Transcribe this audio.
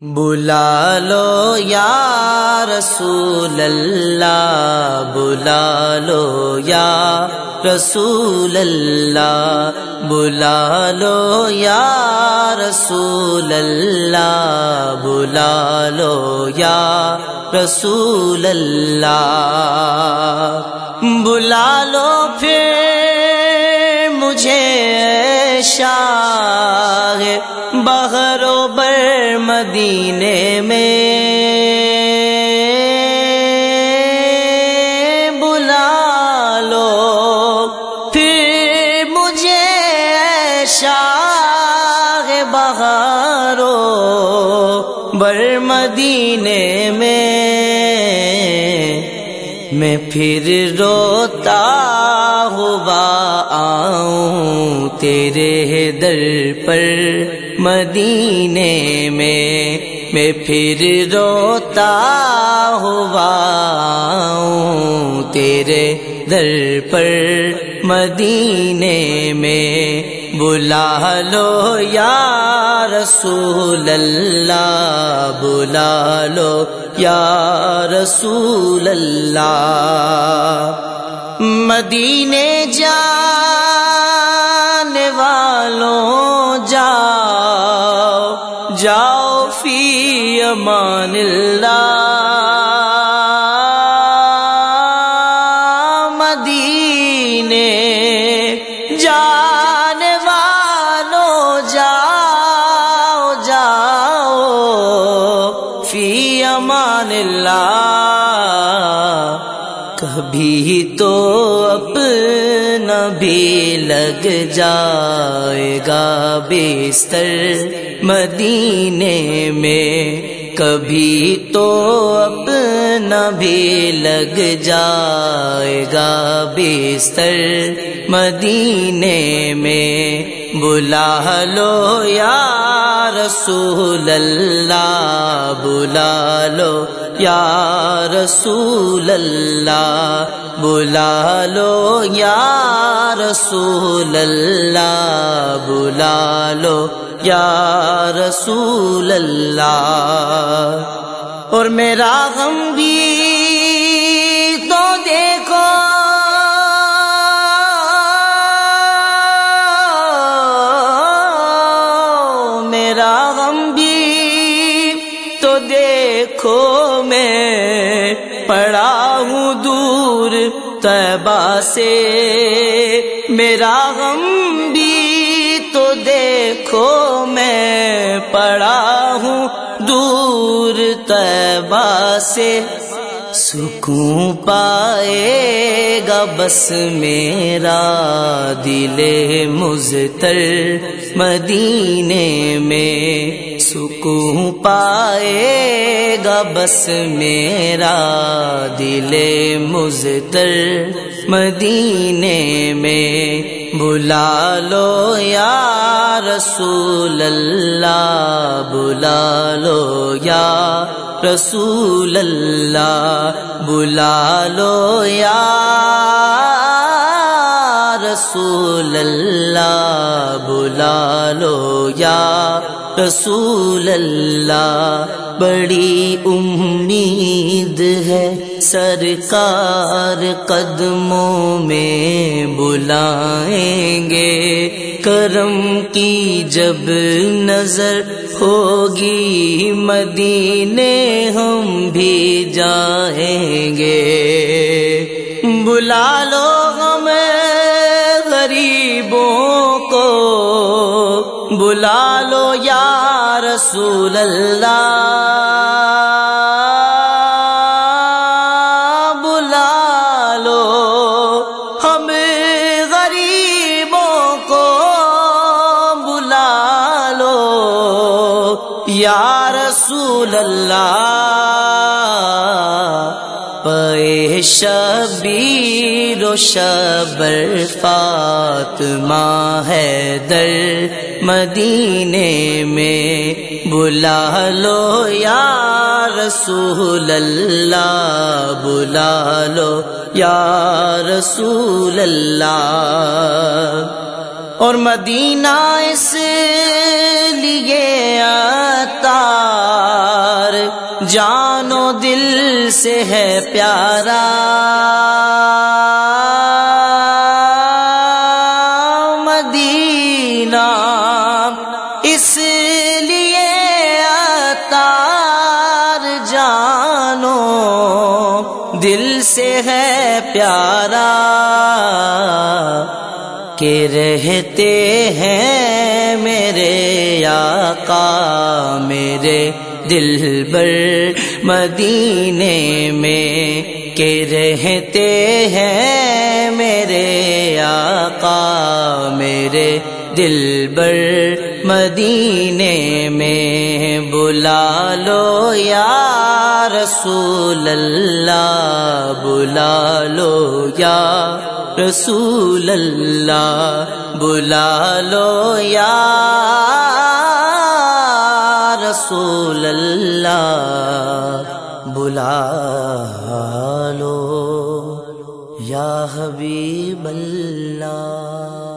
بلا لو یا رسول اللہ بلا لو یا رسول اللہ بلا لو یا رسول اللہ بلا لو یا رسول اللہ۔ بلا لو پھر مجھے شاہ بغر و بر مدینے میں بلا لو، پھر مجھے شاہ بغر و بر مدینے میں۔ میں پھر روتا ہوا آؤں تیرے در پر۔ مدینے میں میں پھر روتا ہوا آؤں تیرے در پر مدینے میں بلا لو یا رسول اللہ، بلا لو یا رسول اللہ۔ مدینے جان والوں امان اللہ، مدینے جان والوں جاؤ جاؤ، فی امان اللہ۔ کبھی تو اپنا بھی لگ جائے گا، بستر مدینے میں۔ کبھی تو اپنا بھی لگ جائے گا بستر مدینے میں۔ بلا لو یا رسول اللہ، بلا لو یا رسول اللہ، بلا لو یا رسول اللہ، بلا لو یا رسول اللہ اور میرا غم بھی تو دیکھو۔ میرا غم بھی تو دیکھو، میں پڑا ہوں دور تبا سے۔ میرا غم بھی تو دیکھو۔ پڑا ہوں دور تبا سے۔ سکون پائے گا بس میرا دل مزتر مدینے میں۔ سکون پائے گا بس میرا دل مزتر مدینے میں۔ بلا لو یا رسول اللہ، بلا لو یا رسول اللہ، بلا لو یا رسول اللہ، بلا لو یا رسول اللہ بڑی امید ہے سرکار قدموں میں بلائیں گے۔ کرم کی جب نظر ہوگی مدینے ہم بھی جائیں گے۔ بلا لو بلا لو یا رسول اللہ بلا لو ہم غریبوں کو بلا لو یا رسول اللہ شبیر و شبر فاطمہ ہے در مدینے میں بلا لو یا رسول اللہ، بلا لو یا رسول اللہ۔ اور مدینہ اس لیے آتا جانو دل سے ہے پیارا۔ مدینہ اس لیے اتار جانو، دل سے ہے پیارا۔ کہ رہتے ہیں میرے آقا، میرے دل بر مدینے میں کہ رہتے ہیں میرے آقا، میرے دل بر مدینے میں بلا لو یا رسول اللہ، بلا لو یا رسول اللہ، بلا لو یا رسول اللہ بلا لو یا حبیب اللہ۔